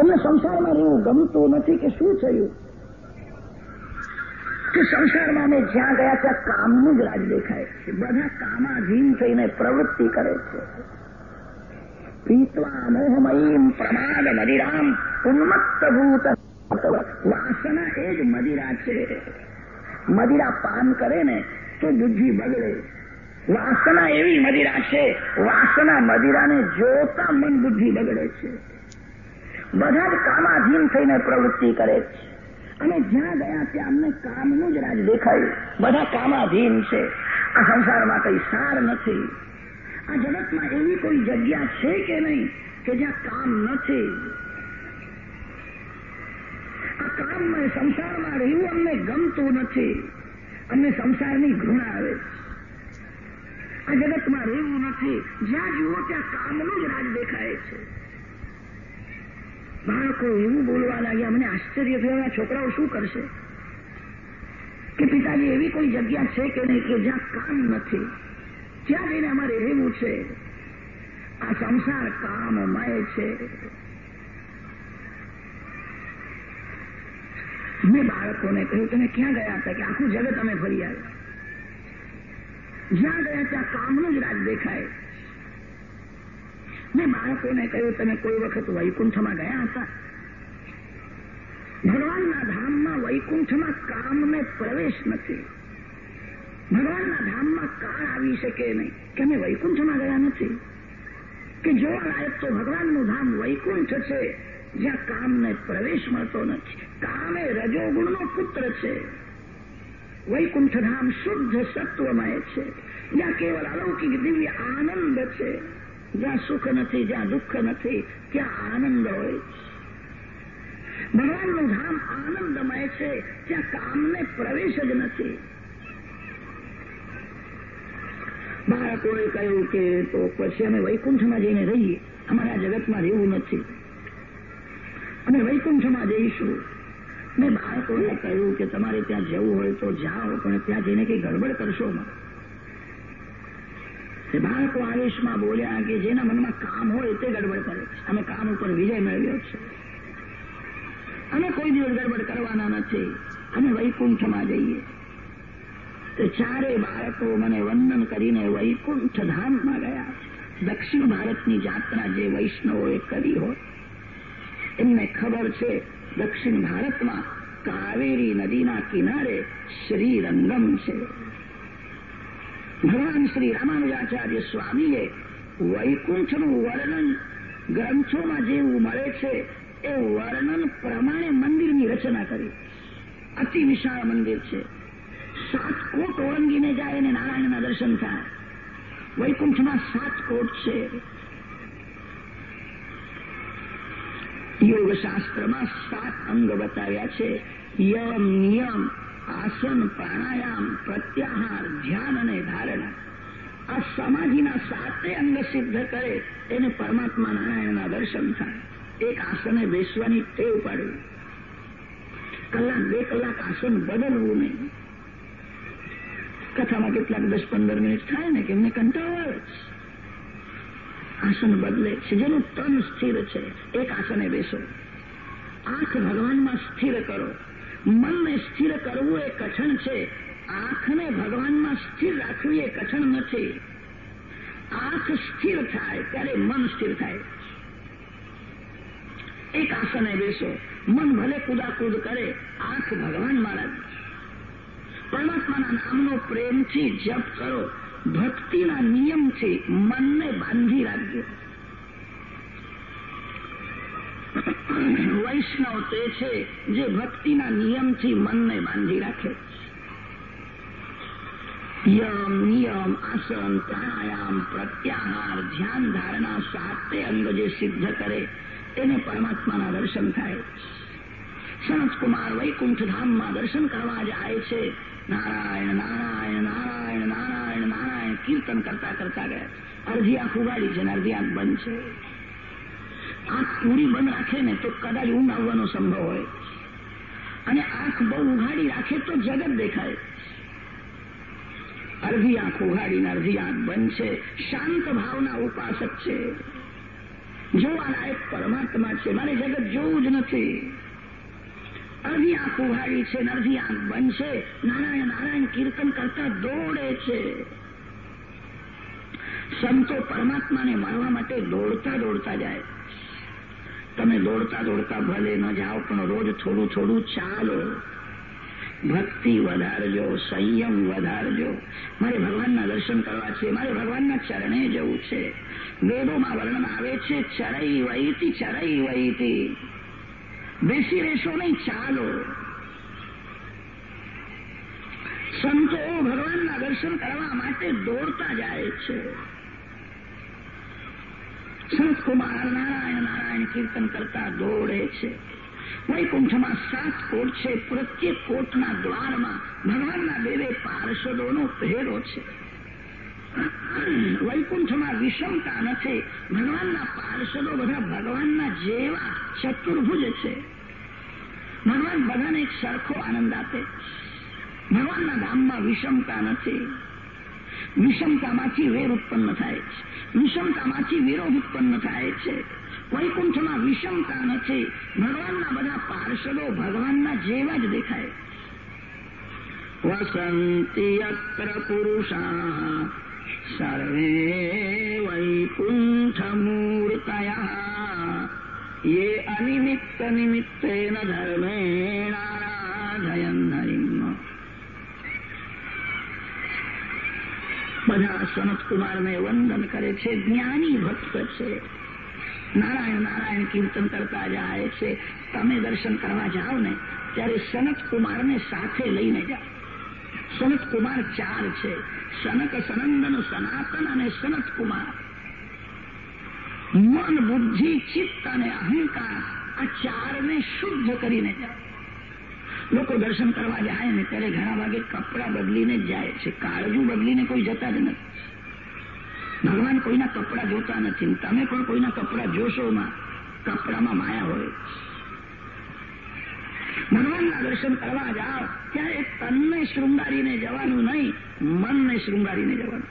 એમને સંસારમાં રહેવું ગમતું નથી કે શું થયું? કે સંસારમાં અમે જ્યાં ગયા ત્યાં કામનું જ રાજ દેખાય છે. બધા કામાધીન થઈને પ્રવૃત્તિ કરે છે. પીતવા મોહમયીમ પ્રમાદ મદિરામ ઉન્મત્ત ભૂત વાસના એ જ મદિરા છે. મદિરા પાન કરે ને તો બુદ્ધિ બગડે. વાસના એવી મદિરા છે. વાસના મદિરાને જોતા મન બુદ્ધિ બગડે છે. બધા જ કામાધીન થઈને પ્રવૃત્તિ કરે છે. અને જ્યાં ગયા ત્યાં અમને કામનું જ રાજ દેખાયું. બધા કામાધીન છે. આ સંસારમાં કઈ સાર નથી. આ જગતમાં એવી કોઈ જગ્યા છે કે નહીં કે જ્યાં કામ નથી? આ કામમાં, સંસારમાં રહેવું અમને ગમતું નથી. અમને સંસારની ઘૃણા આવે આ જગતમાં રહેવું નથી. જ્યાં જુઓ ત્યાં કામનું જ રાજ દેખાય છે. બાળકો એવું બોલવા લાગ્યા, મને આશ્ચર્ય થયું, આ છોકરાઓ શું કરશે? કે પિતાજી, એવી કોઈ જગ્યા છે કે નહીં કે જ્યાં કામ નથી? ત્યાં જઈને અમારે રહેવું છે. આ સંસાર કામમય છે. મેં બાળકોને કહ્યું, તમે ક્યાં ગયા હતા? કે આખું જગત અમે ફરી આવ્યા. જ્યાં ગયા ત્યાં કામનું જ રાજ દેખાય. મેં કહ્યું, તમે કોઈ વખત વૈકુંઠમાં ગયા હતા? ભગવાનના ધામમાં વૈકુંઠમાં કામને પ્રવેશ નથી. ભગવાનના ધામમાં કાળ આવી શકે નહીં. કે અમે વૈકુંઠમાં ગયા નથી? કે જોવા લાયક તો ભગવાનનું ધામ વૈકુંઠ છે, જ્યાં કામને પ્રવેશ મળતો નથી. કામ એ રજોગુણનો પુત્ર છે. વૈકુંઠ ધામ શુદ્ધ સત્વમય છે. જ્યાં કેવલ અલૌકિક દિવ્ય આનંદ છે. જ્યાં સુખ નથી જ્યાં દુઃખ નથી ત્યાં આનંદ હોય ભગવાનનું ધામ આનંદમય છે ત્યાં કામને પ્રવેશ જ નથી બાળકોએ કહ્યું કે તો પછી અમે વૈકુંઠમાં જઈને રહીએ અમારા જગતમાં રહેવું નથી અમે વૈકુંઠમાં જઈશું મેં બાળકોને કહ્યું કે તમારે ત્યાં જવું હોય તો જાઓ, પણ ત્યાં જઈને કઈ ગડબડ કરશો માં બાળકો આવેશમાં બોલ્યા કે જેના મનમાં કામ હોય તે ગડબડ કરે. અમે કામ ઉપર વિજય મેળવ્યો છે. અમે કોઈ દિવસ ગડબડ કરવાના નથી. અમે વૈકુંઠમાં જઈએ. તો ચારે બાળકો મને વંદન કરીને વૈકુંઠ ધામમાં ગયા. દક્ષિણ ભારતની જાત્રા જે વૈષ્ણવોએ કરી હોય, એમને ખબર છે દક્ષિણ ભારતમાં કાવેરી નદીના કિનારે શ્રીરંગમ છે. ભગવાન શ્રી રામાનુજાચાર્ય સ્વામીએ વૈકુંઠનું વર્ણન ગ્રંથોમાં જેવું મળે છે એ વર્ણન પ્રમાણે મંદિરની રચના કરી અતિ વિશાળ મંદિર છે સાત કોટ ઓળંગીને જાય અને નારાયણના દર્શન થાય વૈકુંઠમાં સાત કોટ છે યોગશાસ્ત્રમાં સાત અંગ બતાવ્યા છે યમ નિયમ આસન પ્રાણાયામ, પ્રત્યાહાર, ધ્યાન અને ધારણા. આ સમાધિના સાતે અંગ સિદ્ધ કરે, એને પરમાત્મા નારાયણના દર્શન થાય. એક આસને બેસવાની ટેવ પાડવી. કલાક, બે કલાક આસન બદલવું નહીં. કથામાં કેટલાક દસ પંદર મિનિટ થાય ને, કે એમને કંટાળો આવે આસન બદલે છે, જેનું તન સ્થિર છે, એક આસને બેસો. આંખ ભગવાનમાં સ્થિર કરો. મનને સ્થિર કરવું એ કઠણ છે. આંખને ભગવાનમાં સ્થિર રાખવી એ કઠણ નથી. આંખ સ્થિર થાય ત્યારે મન સ્થિર થાય. એક આસને બેસો. મન ભલે કુદાકુદ કરે, આંખ ભગવાન રાખે પરમાત્માના નામનો પ્રેમથી જપ કરો. ભક્તિના નિયમથી મનને બાંધી રાખજો. વૈષ્ણવ તે છે જે ભક્તિના નિયમથી મનને બાંધી રાખે યમ, નિયમ, આસન, પ્રાણાયામ, પ્રત્યાહાર, ધ્યાન ધારણા સાતે અંગ જે સિદ્ધ કરે એને પરમાત્માના દર્શન થાય. સનતકુમાર વૈકુંઠ દર્શન કરવા જાય છે. નારાયણ નારાયણ નારાયણ નારાયણ નારાયણ, કીર્તન કરતા કરતા ગયા. અડધી આંખ ઉગાડી છે ને અડધી આંખ બંધ છે. આંખ પૂરી બંધ રાખે ને તો કદાચ ઊંઘ આવવાનો સંભવ હોય. અને આંખ બહુ ઉઘાડી રાખે તો જગત દેખાય. અડધી આંખ ઉઘાડીને અડધી આંખ બંધ છે. શાંત ભાવના ઉપાસક છે. જોવાના એક પરમાત્મા છે. મારે જગત જોવું જ નથી. અડધી આંખ ઉઘાડી છે ને આંખ બંધ છે. નારાયણ નારાયણ કીર્તન કરતા દોડે છે. સંતો પરમાત્માને મળવા માટે દોડતા દોડતા જાય. તમે દોડતા દોડતા ભલે ન જાઓ, પણ રોજ થોડું થોડું ચાલો. ભક્તિ વધારજો, સંયમ વધારજો. મારે ભગવાનના દર્શન કરવા છે, મારે ભગવાનના ચરણે જવું છે. વેદોમાં વર્ણન આવે છે, ચરઈ વહીતી ચરઈ વહીતી બેસી રહેશો નહીં, ચાલો. સંતો ભગવાનના દર્શન કરવા માટે દોડતા જાય છે. સંતકુમાર નારાયણ નારાયણ. કીર્તન કરતા દોડે છે. વૈકુંઠમાં સાત કોટ છે. પ્રત્યેક કોટના દ્વારમાં ભગવાનના બે પાર્ષદોનો પહેરો છે. વૈકુંઠમાં વિષમતા નથી. ભગવાનના પાર્ષદો બધા ભગવાનના જેવા ચતુર્ભુજ છે. ભગવાન બધાને એક સરખો આનંદ આપે. ભગવાનના ધામમાં વિષમતા નથી. વિષમતામાંથી વેર ઉત્પન્ન થાય છે. વિષમતામાંથી વિરોધ ઉત્પન્ન થાય છે. વૈકુંઠમાં વિષમતા નથી. ભગવાનના બધા પાર્ષદો ભગવાનના જેવા જ દેખાય. વસંતિ યત્ર પુરુષા સર્વે વૈકુંઠમૂર્તયા. યે અનિમિત્ત નિમિત્તેન ધર્મેણારાધયન હરિમ બધા સનતકુમારને વંદન કરે છે, જ્ઞાની ભક્ત છે. નારાયણ નારાયણ કીર્તન કરતા જાય છે. તમે દર્શન કરવા જાઓ ને, ત્યારે સનતકુમારને સાથે લઈને જાઓ. સનતકુમાર ચાર છે. સનક સનંદન સનાતન અને સનતકુમાર મન, બુદ્ધિ, ચિત્ત અને અહંકાર આ ચારને શુદ્ધ કરીને જાઓ. લોકો દર્શન કરવા જાય ને, ત્યારે ઘણા ભાગે કપડાં બદલીને જાય છે. કાળજું બદલીને કોઈ જતા જ નથી. ભગવાન કોઈના કપડાં જોતા નથી. તમે પણ કોઈના કપડાં જોશો કપડામાં માયા હોય. ભગવાનના દર્શન કરવા જાઓ ત્યારે તનને શૃંગારીને જવાનું નહીં, મનને શૃંગારીને જવાનું.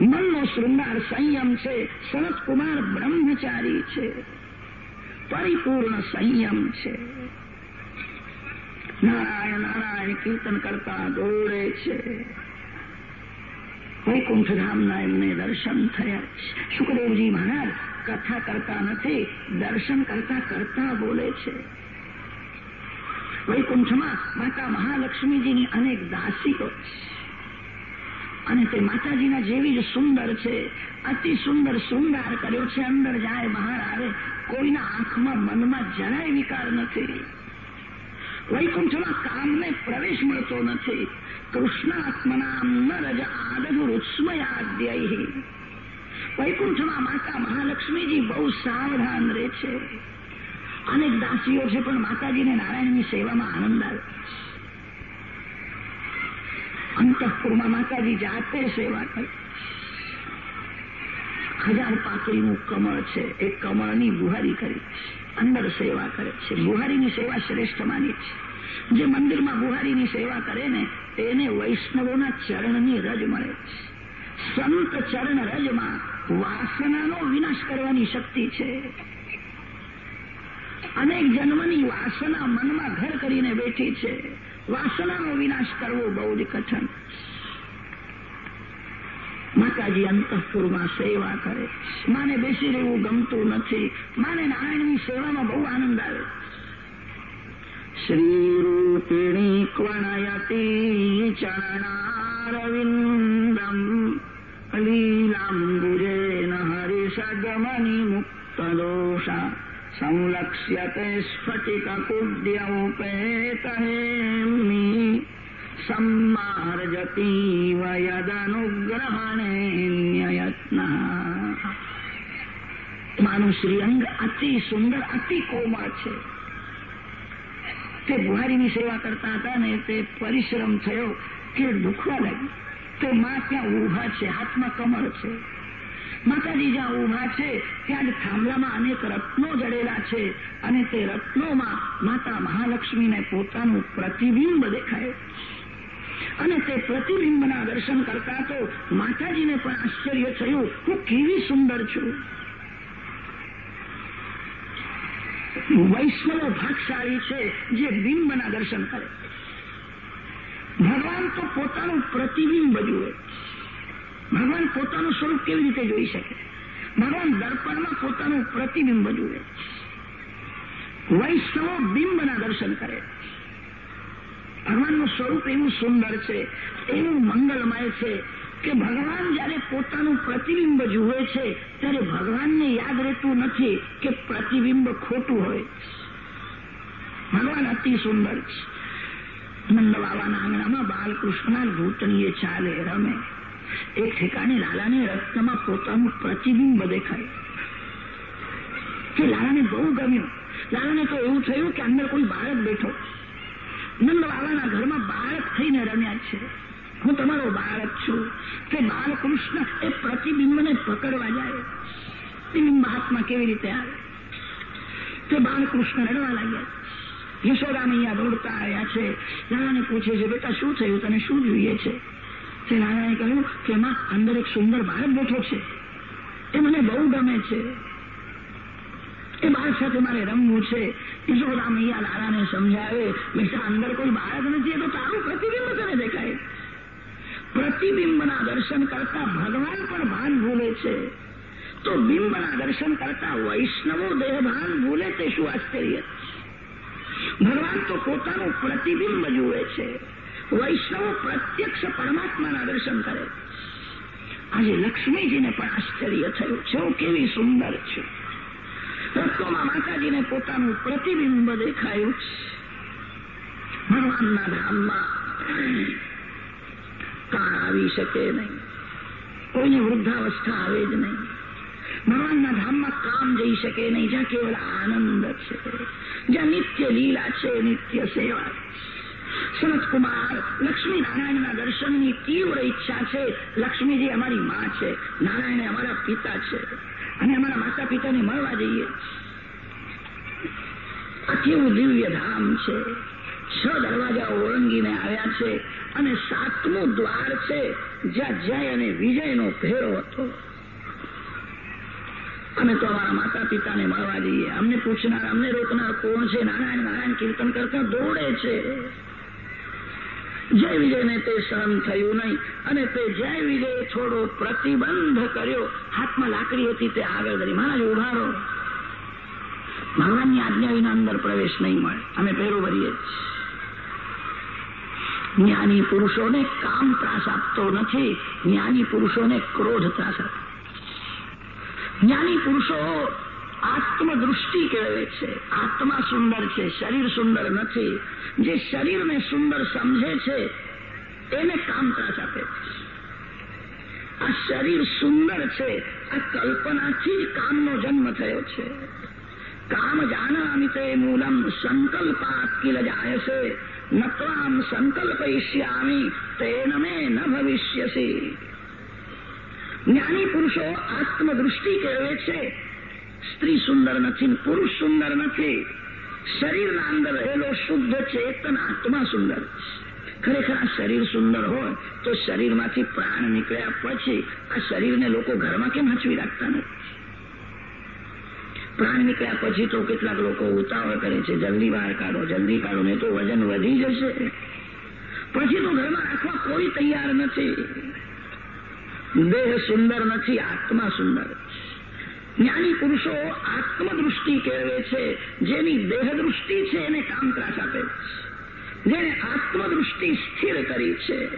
મનનો શૃંગાર સંયમ છે. સનતકુમાર બ્રહ્મચારી છે. પરિપૂર્ણ સંયમ છે. નારાયણ નારાયણ કીર્તન કરતા દોડે છે. વૈકુંઠધામના એમને દર્શન થયા સુખદેવજી મહારાજ કથા કરતા નથી દર્શન કરતા કરતા બોલે છે વૈકુંઠમાં માતા મહાલક્ષ્મીજીની અનેક દાસીઓ અને તે માતાજીના જેવી જ સુંદર છે, અતિ સુંદર શૃંગાર કર્યો છે, અંદર જાય, બહાર આવે, કોઈના આંખમાં, મનમાં જરાય વિકાર નથી. વૈકુંઠમાં કામને પ્રવેશ મળતો નથી. કૃષ્ણાત્મનામ નરજ આદગુરુસ્મયાદ્યય વૈકુંઠમાં માતા મહાલક્ષ્મીજી બહુ સાવધાન રહે છે અનેક દાસીઓ છે પણ માતાજીને નારાયણની સેવામાં આનંદ આવે અંતઃપુરમાં માતાજી જાતે સેવા કરે હજાર પાકડીનું કમળ છે એ કમળની બુહારી કરી અંદર સેવા કરે છે બુહારીની સેવા શ્રેષ્ઠ માની છે જે મંદિરમાં ગુહારીની સેવા કરે ને, તેને વૈષ્ણવોના ચરણની રજ મળે છે. સંત ચરણ રજમાં વાસનાનો વિનાશ કરવાની શક્તિ છે. અનેક જન્મની વાસના મનમાં ઘર કરીને બેઠી છે. વાસનાનો વિનાશ કરવો બહુ જ કઠણ માતાજી અંતઃપુરમાં સેવા કરે. માને બેસી રહેવું ગમતું નથી. માને નારાયણની સેવામાં બહુ આનંદ આવે. શ્રીરૂપિણી ક્વણયતી ચરણારવિંદમ લીલાંબુજેન હરિષગમની મુક્ત દોષા સંલક્ષ્યતે સ્ફટિકુડ્યૌપેતહેમી सम्मार्जतीव यदनुग्रहणेऽन्ययत्न માનું શ્રીઅંગ અતિ સુંદર અતિ કોમળ છે તે બુહારીની સેવા કરતા હતા ને તે પરિશ્રમ થયો કે દુખવા લાગ્યું. તો માં ત્યાં ઊભા છે, હાથમાં કમર છે. માતાજી જ્યાં ઊભા છે, ત્યાં જ થાંભલામાં અનેક રત્નો જડેલા છે અને તે રત્નોમાં માતા મહાલક્ષ્મીને પોતાનું પ્રતિબિંબ દેખાય. અને તે પ્રતિબિંબના દર્શન કરતા તો માતાજીને પણ આશ્ચર્ય થયું, હું કેવી સુંદર છું. વૈષ્ણવો ભાગશાળી છે જે બિંબના દર્શન કરે. ભગવાન તો પોતાનું પ્રતિબિંબ જુએ ભગવાન પોતાનું સ્વરૂપ કેવી રીતે જોઈ શકે? ભગવાન દર્પણમાં પોતાનું પ્રતિબિંબ જુએ વૈષ્ણવો બિંબના દર્શન કરે. ભગવાનનું સ્વરૂપ એવું સુંદર છે એવું મંગલમય છે કે ભગવાન જયારે પોતાનું પ્રતિબિંબ જુએ છે, ત્યારે ભગવાનને યાદ રહેતું નથી કે પ્રતિબિંબ ખોટું હોય. ભગવાન અતિ સુંદર છે. નંદ બાબાના આંગણામાં બાલકૃષ્ણના ઘૂંટણીએ ચાલે, રમે. એક ઠેકાણે લાલાને રત્નમાં પોતાનું પ્રતિબિંબ દેખાય. કે લાલાને બહુ ગમ્યું. લાલાને તો એવું થયું કે અંદર કોઈ બાળક બેઠો. નંદ બાબાના ઘરમાં બાળક થઈને રમ્યા છે. હું તમારો બાળક છું કે બાલકૃષ્ણ એ પ્રતિબિંબને પકડવા જાય. બિંબ હાથમાં કેવી રીતે આવે? તે બાલકૃષ્ણ રડવા લાગ્યા. યશોદામૈયા દોડતા આવ્યા છે. લાલાને પૂછે છે, બેટા, શું થયું? તને શું જોઈએ છે? તે લાલાએ કહ્યું કે એમાં અંદર એક સુંદર બાળક બેઠો છે. એ મને બહુ ગમે છે. એ બાળક સાથે મારે રમવું છે. યશોદામૈયા લાલાને સમજાવે, બેટા, અંદર કોઈ બાળક નથી, એ તો તારું પ્રતિબિંબ તને દેખાય. પ્રતિબિંબના દર્શન કરતા ભગવાન પણ ભાન ભૂલે છે. તો બિંબના દર્શન કરતા વૈષ્ણવો દેહભાન ભૂલે તે શું આશ્ચર્ય? ભગવાન તો પોતાનું પ્રતિબિંબ જુએ છે. વૈષ્ણવો પ્રત્યક્ષ પરમાત્માના દર્શન કરે. આજે લક્ષ્મીજીને પણ આશ્ચર્ય થયું છે. કેવી સુંદર છે. રસ્તોમાં માતાજીને પોતાનું પ્રતિબિંબ દેખાયું ભગવાનના ધામમાં કાળ આવી શકે નહીં. કોઈને વૃદ્ધાવસ્થા આવે જ નહીં. ભગવાનના ધામમાં કામ જઈ શકે નહીં, જ્યાં કેવળ આનંદ છે. જ્યાં નિત્ય લીલા છે, નિત્ય સેવા. સનતકુમાર લક્ષ્મી નારાયણના દર્શનની તીવ્ર ઈચ્છા છે. લક્ષ્મીજી અમારી મા છે. નારાયણ અમારા પિતા છે. અને અમારા માતા પિતાને મળવા જઈએ. આ કેવું દિવ્ય ધામ છે. છ દરવાજા ઓળંગીને આવ્યા છે અને સાતમું દ્વાર છે, જ્યાં જય અને વિજયનો ફેરો હતો. અમે તો અમારા માતા પિતાને મળવા જઈએ. અમને પૂછનાર, અમને રોકનાર કોણ છે? નારાયણ નારાયણ કીર્તન કરતા દોડે છે. જય વિજયને તે સહન થયું નહીં અને તે જય વિજય થોડો પ્રતિબંધ કર્યો. હાથમાં લાકડી હતી તે આગળ કરી મહારાજ, ઉભારો. ભગવાનની આજ્ઞા વિના અંદર પ્રવેશ નહીં મળે. અમે પહેરો ભરીએ જ્ઞાની પુરુષોને કામ ત્રાસ આપતો નથી. જ્ઞાની પુરુષોને ક્રોધ ત્રાસ આપે. જ્ઞાની પુરુષો આત્મદૃષ્ટિ કહેવે છે. આત્મા સુંદર છે, શરીર સુંદર નથી. જે શરીરને સુંદર સમજે છે, એને કામ ત્રાસ આપે આ શરીર સુંદર છે. આ કલ્પનાથી કામનો જન્મ થયો છે. કામ જાનામી તે મૂલમ સંકલ્પાત કિલ નત્વામ સંકલ્પયિષ્યામી તેન મે ન ભવિષ્યસે જ્ઞાની પુરુષો આત્મદૃષ્ટિ કહેવે છે સ્ત્રી સુંદર નથી પુરુષ સુંદર નથી શરીરના અંદર રહેલો શુદ્ધ ચેતન આત્મા સુંદર ખરેખર આ શરીર સુંદર હોય તો શરીરમાંથી પ્રાણ નીકળ્યા પછી આ શરીરને લોકો ઘરમાં કેમ હચવી રાખતા નથી પ્રાણ નીકળ્યા પછી તો કેટલાક લોકો ઉતાવળ કરે છે, જલ્દી બહાર કાઢો, જલ્દી કાઢો ને તો વજન વધી જશે. પછી તો ઘરમાં રાખવા કોઈ તૈયાર નથી. દેહ સુંદર નથી, આત્મા સુંદર. જ્ઞાની પુરુષો આત્મદૃષ્ટિ કેળવે છે, જેની દેહ દૃષ્ટિ છે એને કામ ત્રાસ આપે જેને આત્મદૃષ્ટિ સ્થિર કરી છે.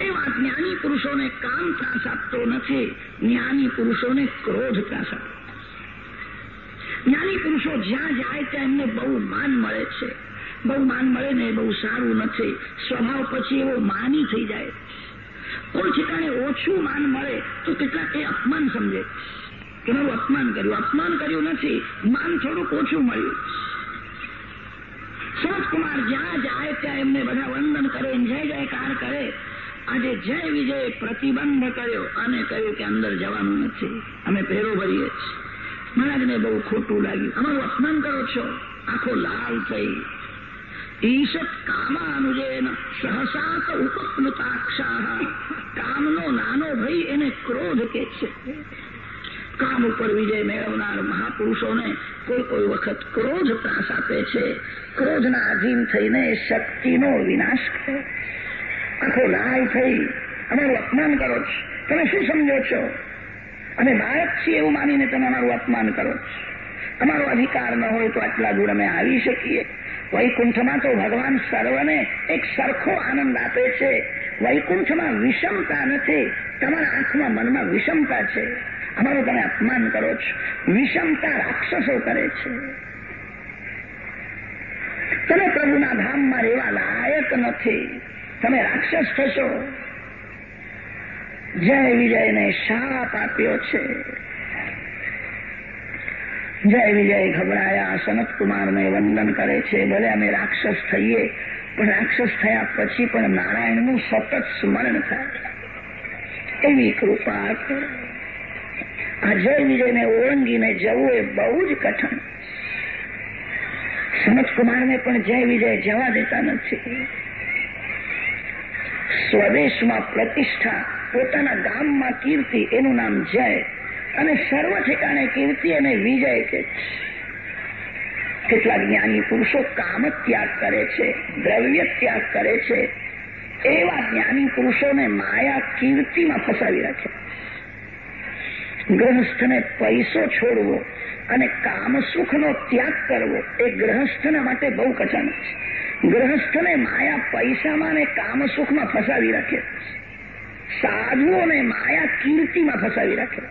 એવા જ્ઞાની પુરુષોને કામ ત્રાસ આપતો નથી, જ્ઞાની પુરુષોને ક્રોધ ત્રાસ આપે જ્ઞાની પુરુષો જ્યાં જાય ત્યાં એમને બહુ માન મળે છે. બહુ માન મળે ને બહુ સારું નથી. સ્વભાવ પછી એવો માની થઈ જાય. કોઈ ઠેકાણે ઓછું માન મળે તો કેટલાક એ અપમાન સમજે. કે મારું અપમાન કર્યું. અપમાન કર્યું નથી. માન થોડુંક ઓછું મળ્યું. સરસકુમાર જ્યાં જાય ત્યાં એમને બધા વંદન કરે, જય જયકાર કરે. આજે જય વિજય પ્રતિબંધ કર્યો અને કહ્યું કે અંદર જવાનું નથી. અમે પહેરો ભરીએ છીએ. મહારાજને બહુ ખોટું લાગ્યું. અમારું અપમાન કરો છો? આખો લાલ થઈ. ઈશત કામાનુજેન સહસાત ઉપપ્લુતાક્ષા કામનો નાનો ભાઈ એને ક્રોધ કે છે. કામ ઉપર વિજય મેળવનાર મહાપુરુષોને કોઈ કોઈ વખત ક્રોધ ત્રાસ આપે છે. ક્રોધના આધીન થઈને શક્તિનો વિનાશ કરે. આખો લાલ થઈ. અમારું અપમાન કરો છો. તમે શું સમજો છો? અમે બાળક છીએ એવું માનીને તમે અમારું અપમાન કરો છો. અમારો અધિકાર ન હોય તો આટલા દૂર અમે આવી શકીએ. વૈકુંઠમાં તો ભગવાન સર્વને એક સરખો આનંદ આપે છે. વૈકુંઠમાં વિષમતા નથી. તમારા આંખમાં મનમાં વિષમતા છે. અમારું તમે અપમાન કરો છો. વિષમતા રાક્ષસો કરે છે. તમે પ્રભુના ધામમાં રહેવા લાયક નથી. તમે રાક્ષસ થશો. જય વિજયને શાપ આપ્યો છે. જય વિજય ગભરાયા, સનત કુમારને વંદન કરે છે. ભલે અમે રાક્ષસ થઈએ, પણ રાક્ષસ થયા પછી પણ નારાયણનું સતત સ્મરણ થાય. એવી કૃપા આ જય વિજયને ઓળંગીને જવું એ બહુ જ કઠણ. સનતકુમારને પણ જય વિજય જવા દેતા નથી. સ્વદેશમાં પ્રતિષ્ઠા પોતાના ગામમાં કીર્તિ, એનું નામ જય. અને સર્વ ઠેકાણે કીર્તિ અને વિજય કે કેટલા જ્ઞાની પુરુષો કામ ત્યાગ કરે છે, દ્રવ્ય ત્યાગ કરે છે. એવા જ્ઞાની પુરુષોને માયા કીર્તિમાં ફસાવી રાખે. ગ્રહસ્થને પૈસો છોડવો અને કામસુખનો ત્યાગ કરવો એ ગ્રહસ્થના માટે બહુ કઠણ છે. ગ્રહસ્થને માયા પૈસામાં અને કામ સુખમાં ફસાવી રાખે. સાધુઓને માયા કીર્તિમાં ફસાવી રાખે.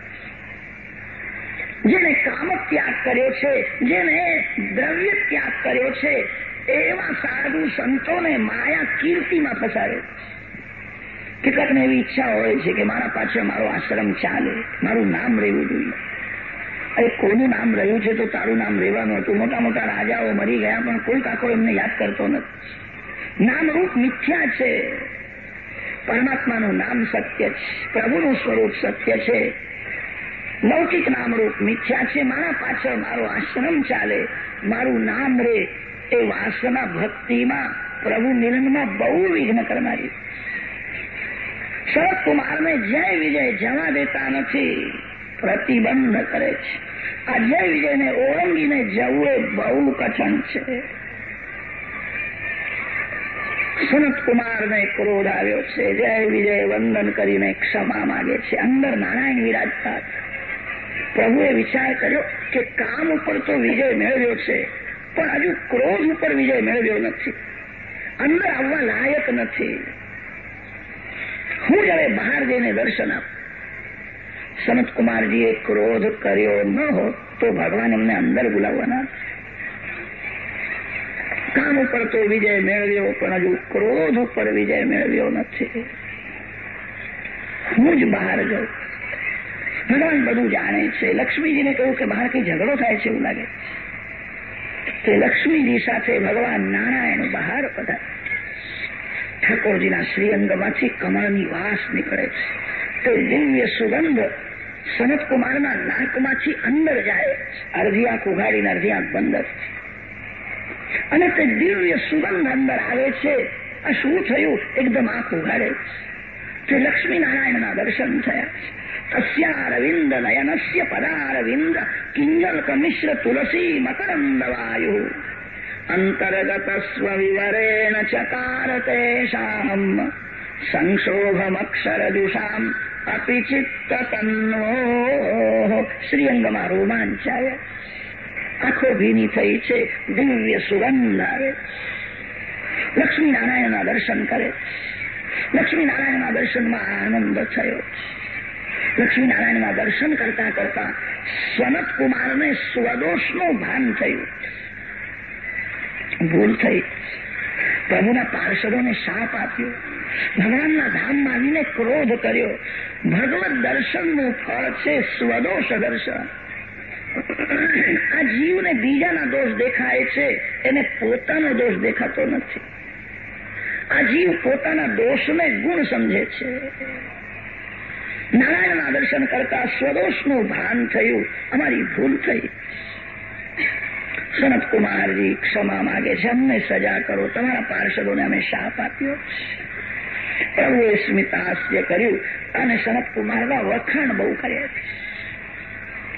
જેને કામ ત્યાગ કર્યો છે, જેને દ્રવ્ય ત્યાગ કર્યો છે, એવા સાધુ સંતોને માયા કીર્તિમાં ફસાવે. કેટલાકને એવી ઈચ્છા હોય છે કે મારા પાછળ મારો આશ્રમ ચાલે, મારું નામ રહેવું જોઈએ. અરે કોનું નામ રહ્યું છે તો તારું નામ રહેવાનું હતું. મોટા મોટા રાજાઓ મરી ગયા, પણ કોઈ કાકો એમને યાદ કરતો નથી. નામરૂપ મિથ્યા છે. પરમાત્માનું નામ સત્ય છે, પ્રભુનું સ્વરૂપ સત્ય છે. લૌકિક નામરૂપ મિથ્યા છે, મારા પાછળ મારો આશ્રમ ચાલે. મારું નામ રે એ વાસના ભક્તિમાં પ્રભુ મિલનમાં બહુ વિઘ્ન કરનારી. શરદ કુમારને જય વિજય જવા દેતા નથી, પ્રતિબંધ કરે છે. આ જય વિજયને ઓળંગીને જવું એ બહુ કઠણ છે. સનત કુમારને ક્રોધ આવ્યો છે. જય વિજય, વંદન કરીને ક્ષમા માગે છે. અંદર નારાયણ વિરાજતા પ્રભુએ વિચાર કર્યો કે કામ ઉપર તો વિજય મેળવ્યો છે, પણ હજુ ક્રોધ ઉપર વિજય મેળવ્યો નથી. અંદર આવવા લાયક નથી. હું જયારે બહાર જઈને દર્શન આપ સનત કુમારજીએ ક્રોધ કર્યો ન હોત તો ભગવાન એમને અંદર બોલાવવાના કામ ઉપર તો વિજય મેળવ્યો, પણ હજુ ક્રોધ ઉપર વિજય મેળવ્યો નથી. હું જ બહાર જાઉં ભગવાન બધું જાણે છે. લક્ષ્મીજીને કહ્યું કે બહાર કઈ ઝઘડો થાય છે એવું લાગે તે લક્ષ્મીજી સાથે ભગવાન નારાયણ બહાર બધા ઠાકોરજીના શ્રીઅંગમાંથી કમળની વાસ નીકળે છે. તે દિવ્ય સુગંધ સનત કુમારના નાકમાંથી અંદર જાય અડધી આંખ ઉઘાડીને અડધી આંખ બંધ અને તે દિવ્ય સુગંધ અંદર આવે છે. આ શું થયું? એકદમ આંખ ઉઘાડે તે લક્ષ્મીનારાયણના દર્શન થયા તસ્યારવિંદ નયનસ્ય પદારવિંદ કિંજલક મિશ્ર તુલસી મકરંદ વાયુ. અંતર્ગત સ્વવિવરેણ ચકાર તેષામ સંશોભમક્ષરદુષામ અપી ચિત્ત તન્નો શ્રીઅંગમાં રોમાંચાય આંખો થઈ છે, દિવ્ય સુગંધ આવે. લક્ષ્મીનારાયણના દર્શન કરે. લક્ષ્મીનારાયણના દર્શનમાં આનંદ થયો. લક્ષ્મીનારાયણના દર્શન કરતા કરતા સનત કુમારને સ્વદોષનું ભાન થયું. ભૂલ થઈ. પ્રભુના પાર્ષદોને શાપ આપ્યો. ભગવાનના ધામમાં આવીને ક્રોધ કર્યો. ભગવત દર્શનનું ફળ છે સ્વદોષ દર્શન. આ જીવને બીજાના દોષ દેખાય છે, એને પોતાનો દોષ દેખાતો નથી. આ જીવ પોતાના દોષને ગુણ સમજે છે. નારાયણના દર્શન કરતા સ્વદોષનું ભાન થયું, અમારી ભૂલ થઈ. સનત કુમારજી ક્ષમા માગે છે, અમને સજા કરો, તમારા પાર્ષદોને અમે શાપ આપ્યો પ્રભુએ સ્મિતાસ્ય કર્યું અને સનત કુમારના વખાણ બહુ કર્યા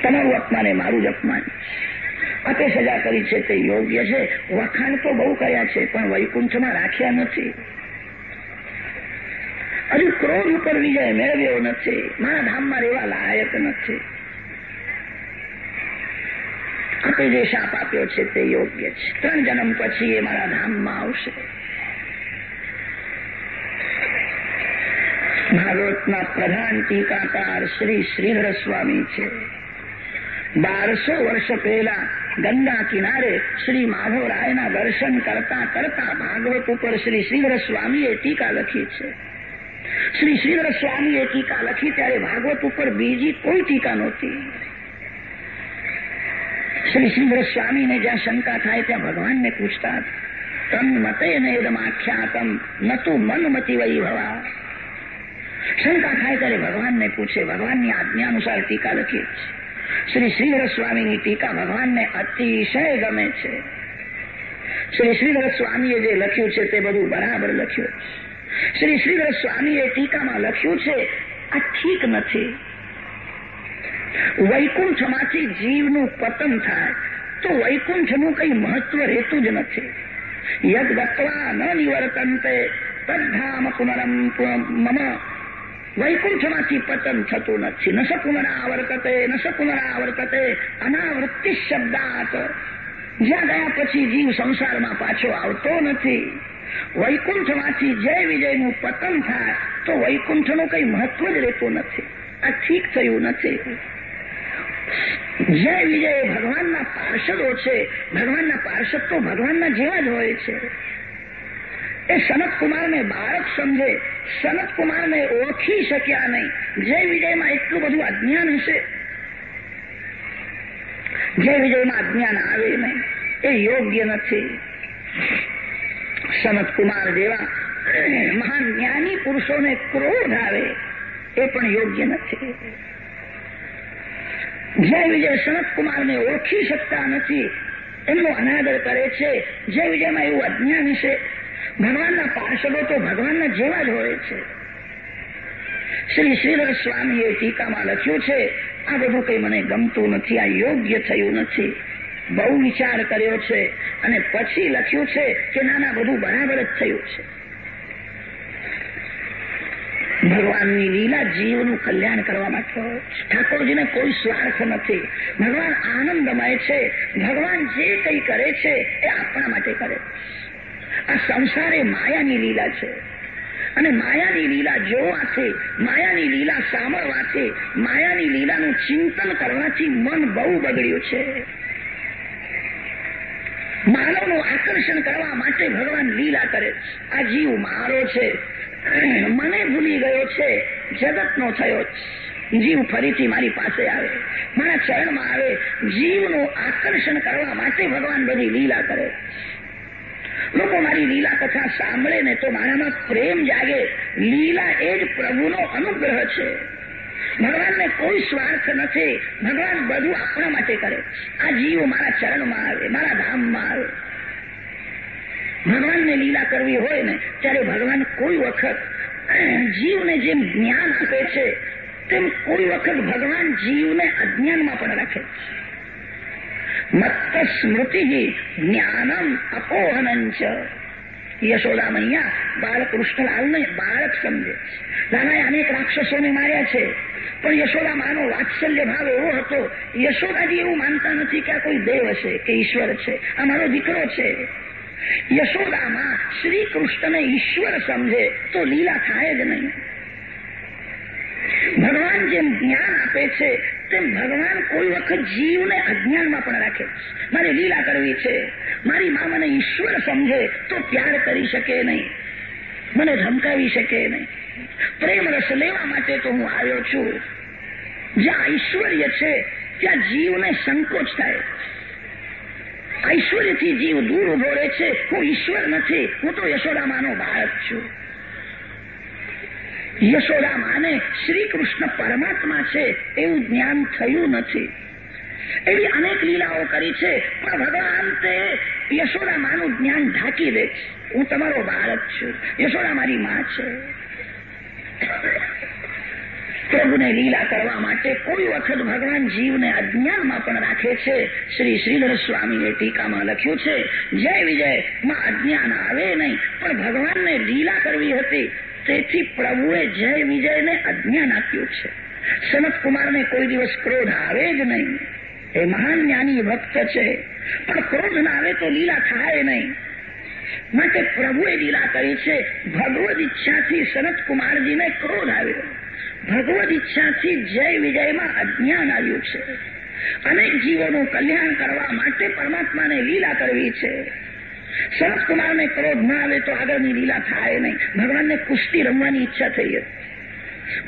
તમારું અપમાન એ મારું જ અપમાન અતે સજા કરી છે તે યોગ્ય છે. વખાણ તો બહુ કર્યા છે, પણ વૈકુંઠમાં રાખ્યા નથી. હજુ ક્રોધ ઉપર વિજય મેળવ્યો નથી. મારા ધામમાં રહેવા લાયક નથી. આપે જે શાપ આપ્યો છે તે યોગ્ય છે. ત્રણ જન્મ પછી એ મારા ધામમાં આવશે. ભાગવતના પ્રધાન ટીકાકાર શ્રી શ્રીધર સ્વામી છે. બારસો વર્ષ પહેલા ગંગા કિનારે શ્રી માધવરાયના દર્શન કરતા કરતા ભાગવત ઉપર શ્રી શ્રીધર સ્વામીએ ટીકા લખી છે શ્રી શ્રીધર સ્વામીએ ટીકા લખી ત્યારે ભાગવત ઉપર બીજી કોઈ ટીકા નહોતી શ્રી શ્રીધર સ્વામીને જ્યાં શંકા થાય ત્યાં ભગવાનને પૂછતા તન મતે નેદમાખ્યાતમ નતુ મનમતી વહી ભવા શંકા થાય ત્યારે ભગવાનને પૂછે ભગવાનની આજ્ઞા અનુસાર ટીકા લખી છે શ્રી શ્રીધર સ્વામીની ટીકા ભગવાનને અતિશય ગમે છે. શ્રી શ્રીધર સ્વામીએ જે લખ્યું છે તે બધું બરાબર લખ્યું. શ્રી શ્રીધર સ્વામીએ ટીકામાં લખ્યું છે, આ ઠીક નથી. વૈકુંઠમાંથી જીવનું પતન થાય, તો વૈકુંઠનું કઈ મહત્વ રહેતું જ નથી. યદ ગત્વા ન નિવર્તનતે, તદ્ધામ પુનરમ મમ વૈકુંઠમાંથી પતન થતું નથી. ન પુનરાવર્તતે ન પુનરાવર્તતે અનાવૃત્તિ શબ્દાત જ્યાં ગયા પછી જીવ સંસારમાં પાછો આવતો નથી. વૈકુંઠમાંથી જય વિજયનું પતન થાય તો વૈકુંઠનું કંઈ મહત્વ જ રહેતું નથી. આ ઠીક થયું નથી. જય વિજય ભગવાનના પાર્ષદો છે. ભગવાનના પાર્ષદ તો ભગવાનના જેવા જ હોય છે. એ સનત કુમારને બાળક સમજે. સનત કુમારને ઓળખી શક્યા નહીં. જય વિજયમાં એટલું બધું અજ્ઞાન હશે જય વિજયમાં અજ્ઞાન આવે નહીં, એ યોગ્ય નથી. સનત કુમાર જેવા મહાન જ્ઞાની પુરુષોને ક્રોધ આવે, એ પણ યોગ્ય નથી. જય વિજય સનત કુમારને ઓળખી શકતા નથી, એમનો અનાદર કરે છે. જય વિજયમાં એવું અજ્ઞાન છે ભગવાનના પાર્ષદો તો ભગવાનના જેવા જ હોય છે. શ્રી શ્રીધર સ્વામીએ ટીકામાં લખ્યું છે, આ બધું કંઈ મને ગમતું નથી, આ યોગ્ય થયું નથી. બહુ વિચાર કર્યો છે અને પછી લખ્યું છે કે નાના બધું બરાબર જ થયું છે. ભગવાનની લીલા જીવનું કલ્યાણ કરવા માટે ઠાકોરજીને કોઈ સ્વાર્થ નથી. ભગવાન આનંદમય છે. ભગવાન જે કંઈ કરે છે એ આપણા માટે કરે આ સંસાર એ માયાની લીલા છે. અને માયાની લીલા જોવાથી માયાની લીલા સાંભળવાથી માયાની લીલાનું ચિંતન કરવાથી મન બહુ બગડ્યું છે. માનવનું આકર્ષણ કરવા માટે ભગવાન લીલા કરે આ જીવ મારો છે. મને ભૂલી ગયો છે. જગતનો થયો જીવ ફરીથી મારી પાસે આવે. મારા ચરણમાં આવે. જીવનું આકર્ષણ કરવા માટે ભગવાન બધી લીલા કરે લોકો મારી લીલા કથા સાંભળે ને તો મારામાં પ્રેમ જાગે. લીલા એ જ પ્રભુનો અનુગ્રહ છે. ભગવાનને કોઈ સ્વાર્થ નથી. ભગવાન બધું આપણા માટે કરે. આ જીવ મારા ચરણમાં આવે, મારા ધામમાં આવે. ભગવાનને લીલા કરવી હોય ને, ત્યારે ભગવાન કોઈ વખત જીવને જેમ જ્ઞાન આપે છે, તેમ કોઈ વખત ભગવાન જીવને અજ્ઞાનમાં પણ રાખે. મત્ત સ્મૃતિ જ્ઞાનમ અપોહનંચ યશોદા મૈયા બાળકૃષ્ણલાલને બાળક સમજે નાનાએ અનેક રાક્ષસોને માર્યા છે પણ યશોદા માનો વાત્સલ્ય ભાવ એવો હતો યશોદાજી એવું માનતા નથી કે આ કોઈ દેવ છે કે ઈશ્વર છે આ મારો દીકરો છે યશોદામાં શ્રી કૃષ્ણને ઈશ્વર સમજે તો લીલા થાય જ નહીં ભગવાન જેમ જ્ઞાન આપે છે તેમ ભગવાન કોઈ વખત જીવને અજ્ઞાનમાં પણ રાખે. મારે લીલા કરવી છે. મારી મા મને ઈશ્વર સમજે તો પ્યાર કરી શકે નહીં. મને ધમકાવી શકે નહીં. પ્રેમ રસ લેવા માટે તો હું આવ્યો છું. જ્યાં ઐશ્વર્ય છે, ત્યાં જીવને સંકોચ થાય. ઐશ્વર્યથી જીવ દૂર ઊભો રહે છે. હું ઈશ્વર નથી. હું તો યશોદામાનો બાળક છું. યશોદા માને શ્રી કૃષ્ણ પરમાત્મા છે એવું જ્ઞાન થયું નથી. એવી અનેક લીલાઓ કરી છે, પણ ભગવાન તે યશોદા માનું જ્ઞાન ઢાંકી દે હું તમારો બાળક છું. યશોદા મારી માં છે. પ્રભુને લીલા કરવા માટે કોઈ વખત ભગવાન જીવને અજ્ઞાનમાં પણ રાખે છે. શ્રી શ્રીધર સ્વામીએ ટીકામાં લખ્યું છે, જય વિજય, માં અજ્ઞાન આવે નહીં. પણ ભગવાનને લીલા કરવી હતી. તેથી પ્રભુએ જય વિજયને અજ્ઞાન આપ્યું છે. સનત કુમારને કોઈ દિવસ ક્રોધ આવે જ નહીં. એ મહાન જ્ઞાની ભક્ત છે. પણ ક્રોધ ના આવે તો લીલા થાય નહીં. માટે પ્રભુએ લીલા કરી છે. ભગવદ ઈચ્છાથી સનત કુમારજીને ક્રોધ આવ્યો. ભગવદ ઈચ્છાથી જય વિજયમાં અજ્ઞાન આવ્યું છે. અનેક જીવોનું કલ્યાણ કરવા માટે પરમાત્માને લીલા કરવી છે. સનત કુમારને ક્રોધ ના આવે તો આગળની લીલા થાય નહીં. ભગવાનને કુસ્તી રમવાની ઈચ્છા થઈ હતી.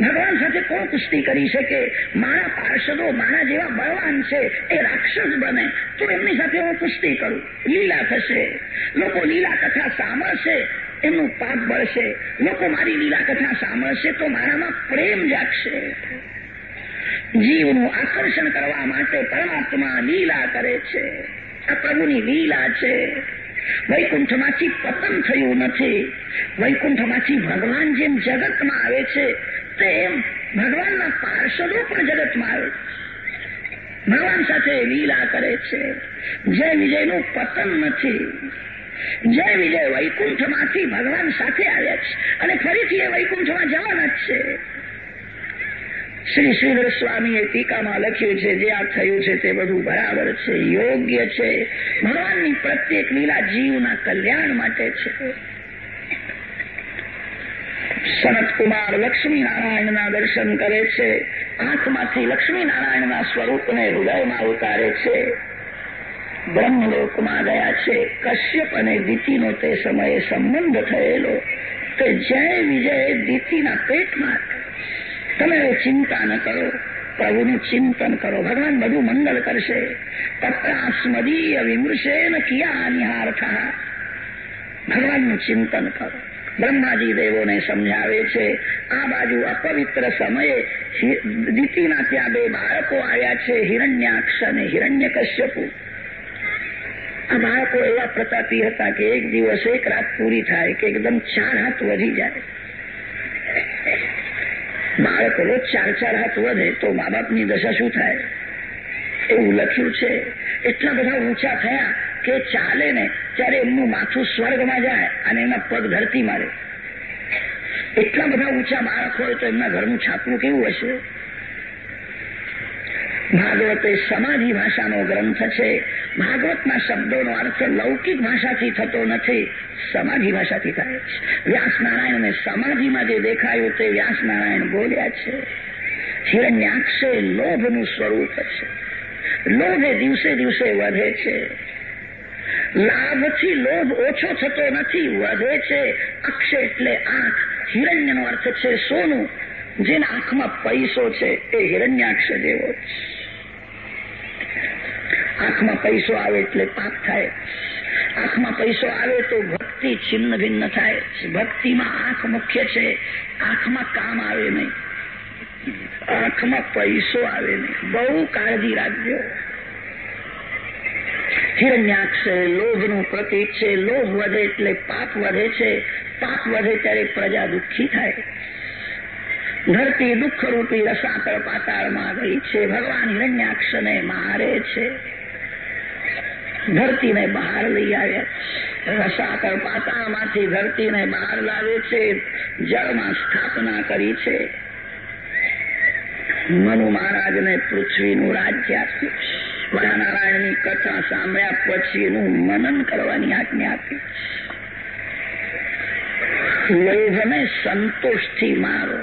ભગવાન સાથે કોણ કુસ્તી કરી શકે? મારા પાર્ષદો મારા જેવા બળવાન છે. એ રાક્ષસ બને. તો એમની સાથે હું કુસ્તી કરું. લીલા થશે. લોકો લીલા કથા સાંભળશે. એમનું પાપ બળશે. લોકો મારી લીલા કથા સાંભળશે તો મારામાં પ્રેમ જાગશે. જીવનું આકર્ષણ કરવા માટે પરમાત્મા લીલા કરે છે. આ પ્રભુની લીલા છે. વૈકુંઠમાંથી પતન થયું નથી. વૈકુંઠમાંથી ભગવાન જેમ જગતમાં આવે છે, તેમ ભગવાનના પાર્ષદો પણ જગતમાં આવે ભગવાન સાથે લીલા કરે છે. જય વિજયનું પતન નથી. જય વિજય વૈકુંઠમાંથી ભગવાન સાથે આવ્યા છે. અને ફરીથી એ વૈકુંઠમાં જવાના જ છે. શ્રી શ્રીધર સ્વામીએ ટીકામાં લખ્યું છે, જે આ થયું છે તે બધું બરાબર છે, યોગ્ય છે. ભગવાનની પ્રત્યેક લીલા જીવના કલ્યાણ માટે છે. સનતકુમાર લક્ષ્મીનારાયણના દર્શન કરે છે. આંખમાંથી લક્ષ્મીનારાયણના સ્વરૂપને હૃદયમાં ઉતારે છે. બ્રહ્મલોકમાં ગયા છે. કશ્યપ અને દીતિનો તે સમયે સંબંધ થયેલો. તે જય વિજય દીતિના પેટમાં તમે ચિંતા ન કરો, પ્રભુનું ચિંતન કરો. ભગવાન બધું મંગલ કરશે. તત્રાસ્મદીય ન કિયા નિહાર્થ. ભગવાનનું ચિંતન કરો. બ્રહ્માજી દેવોને સમજાવે છે, આ બાજુ અપવિત્ર સમયે દીતીના ત્યાં બે બાળકો આવ્યા છે, હિરણ્યાક્ષ અને હિરણ્ય કશ્યપુ આ બાળકો એવા પ્રતાપી હતા કે એક દિવસ એક રાત પૂરી થાય કે એકદમ ચાર હાથ વધી જાય. બાળકો રોજ ચાર ચાર હાથ વધે તો મા બાપની દશા શું થાય? એવું લખ્યું છે. એટલા બધા ઊંચા થયા કે ચાલે ને ત્યારે એમનું માથું સ્વર્ગમાં જાય અને એના પગ ધરતી મારે. એટલા બધા ઊંચા બાળક હોય તો એમના ઘરનું છાપરું કેવું હશે? ભાગવત એ સમાધિ ભાષાનો ગ્રંથ છે. ભાગવતના શબ્દોનો અર્થ લૌકિક ભાષાથી થતો નથી, સમાધિ ભાષાથી થાય છે. વ્યાસ નારાયણને સમાધિમાં જે દેખાયું તે વ્યાસ નારાયણ બોલ્યા છે. હિરણ્યાક્ષ લોભનું સ્વરૂપ છે. લોભ એ દિવસે દિવસે વધે છે. લાભથી લોભ ઓછો થતો નથી, વધે છે. અક્ષ એટલે આંખ. હિરણ્યનો અર્થ છે સોનું. જેના આંખમાં પૈસો છે, એ હિરણ્યાક્ષ જેવો છે. આંખમાં પૈસો આવે એટલે પાપ થાય. આંખમાં પૈસો આવે તો ભક્તિ છિન્ન ભિન્ન થાય. ભક્તિમાં આંખ મુખ્ય છે. આંખમાં કામ આવે નહીં. આંખમાં પૈસો આવે નહીં. બહુ કાળજી રાખજો. હિરણ્યાક્ષ લોભનું પ્રતીક છે. લોભ વધે એટલે પાપ વધે છે. પાપ વધે ત્યારે પ્રજા દુઃખી થાય. ધરતી દુઃખરૂપી રસાતળ પાતાળમાં ગઈ છે. ભગવાન હિરણ્યાક્ષને મારે છે. ધરતીને બહાર લઈ આવ્યા રસાતળ પાતાળમાંથી ધરતીને બહાર લાવે છે. જળમાં સ્થાપના કરી છે. મનુ મહારાજને પૃથ્વીનું રાજ્ય આપ્યું વડાનારાયણની કથા સાંભળ્યા પછી એનું મનન કરવાની આજ્ઞા આપી. લોભને સંતોષથી મારો.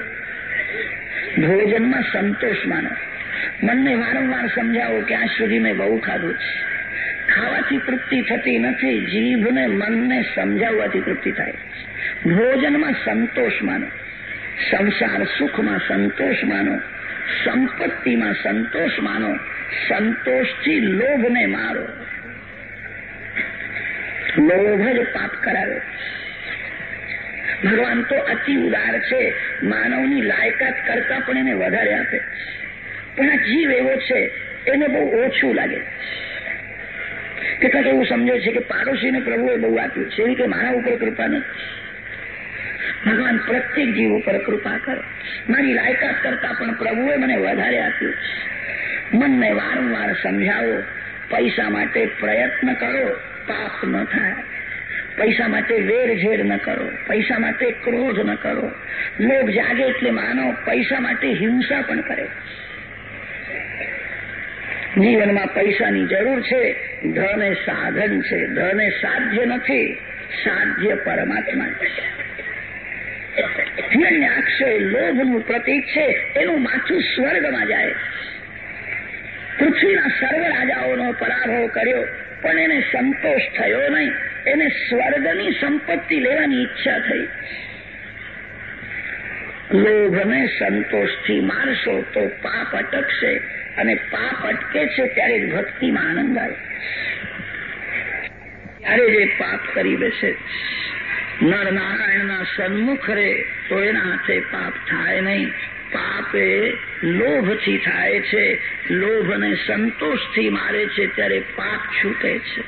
ભોજનમાં સંતોષ માનો. મનને વારંવાર સમજાવો કે આ સુધી મેં બહુ ખાધું છે. ખાવાથી તૃપ્તિ થતી નથી. જીભને મનને સમજાવવાથી તૃપ્તિ થાય. ભોજનમાં સંતોષ માનો. સંસાર સુખમાં સંતોષ માનો. સંપત્તિમાં સંતોષ માનો. સંતોષથી લોભને મારો. લોભ જ પાપ કરાવે. ભગવાન તો અતિ ઉદાર છે. માનવની લાયકાત કરતા પણ એને વધારે આપે. પણ આ જીવ એવો છે, એને બહુ ઓછું લાગે. કેટલાક એવું સમજે છે કે પાડોશીને પ્રભુએ બહુ આપ્યું છે? એવી કે મારા ઉપર કૃપા નથી. ભગવાન પ્રત્યેક જીવ ઉપર કૃપા કરો. મારી લાયકાત કરતા પણ પ્રભુએ મને વધારે આપ્યું છે. મનને વારંવાર સમજાવો, પૈસા માટે પ્રયત્ન કરો, પાપ ન થાય. પૈસા માટે વેરઝેર ન કરો, પૈસા માટે ક્રોધ ન કરો. લોભ જાગે એટલે માનો, પૈસા માટે હિંસા પણ કરે. જીવનમાં પૈસાની જરૂર છે, ધન એ સાધન છે. ધન એ સાધ્ય નથી, સાધ્ય પરમાત્મા હિરણ્યાક્ષ લોભનું પ્રતીક છે, એનું માથું સ્વર્ગમાં જાય. પૃથ્વીના સર્વ રાજાઓનો પરાભવ કર્યો, પણ એને સંતોષ થયો નહીં. એને સ્વર્ગની સંપત્તિ લેવાની ઈચ્છા થઈ. લોભને સંતોષથી મારશો તો પાપ અટકશે. અને પાપ અટકે છે ત્યારે ભક્તિમાં આનંદ આવે. ત્યારે જે પાપ કરી બેસે નર નારાયણના સન્મુખ રે તો એના હાથે પાપ થાય નહીં. પાપ એ લોભથી થાય છે લોભ સંતોષથી મારે છે, ત્યારે પાપ છૂટે છે.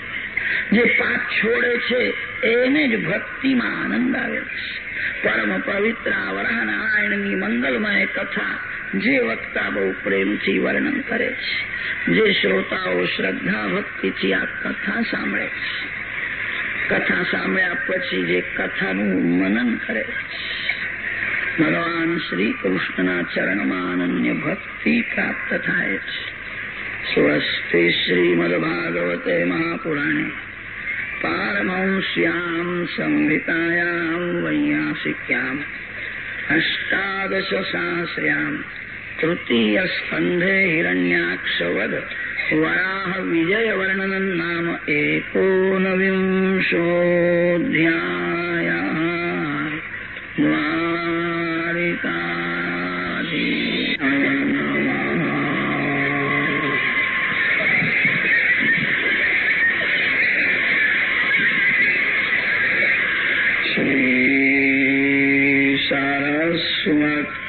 જે પાપ છોડે છે, એને જ ભક્તિમાં આનંદ આવે છે. પરમ પવિત્ર વરાહ નારાયણની મંગલમય કથા જે વક્તા બહુ પ્રેમથી વર્ણન કરે છે, જે શ્રોતાઓ શ્રદ્ધા ભક્તિથી આ કથા સાંભળે છે. કથા સાંભળ્યા પછી જે કથાનું મનન કરે ભગવાન શ્રી કૃષ્ણના ચરણમાં અનન્ય ભક્તિ પ્રાપ્ત થાય છે. સ્વસ્તિ શ્રીમદભાગવતે મહાપુરાણે પારમંસ્યામ સંહિતાયામ વૈયાસિક્યામ अष्टादशसहस्र्याम् तृतीयस्कन्धे हिरण्याक्षवद् वराहविजयवर्णनम् नाम एकोनविंशोऽध्यायः।